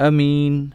Amin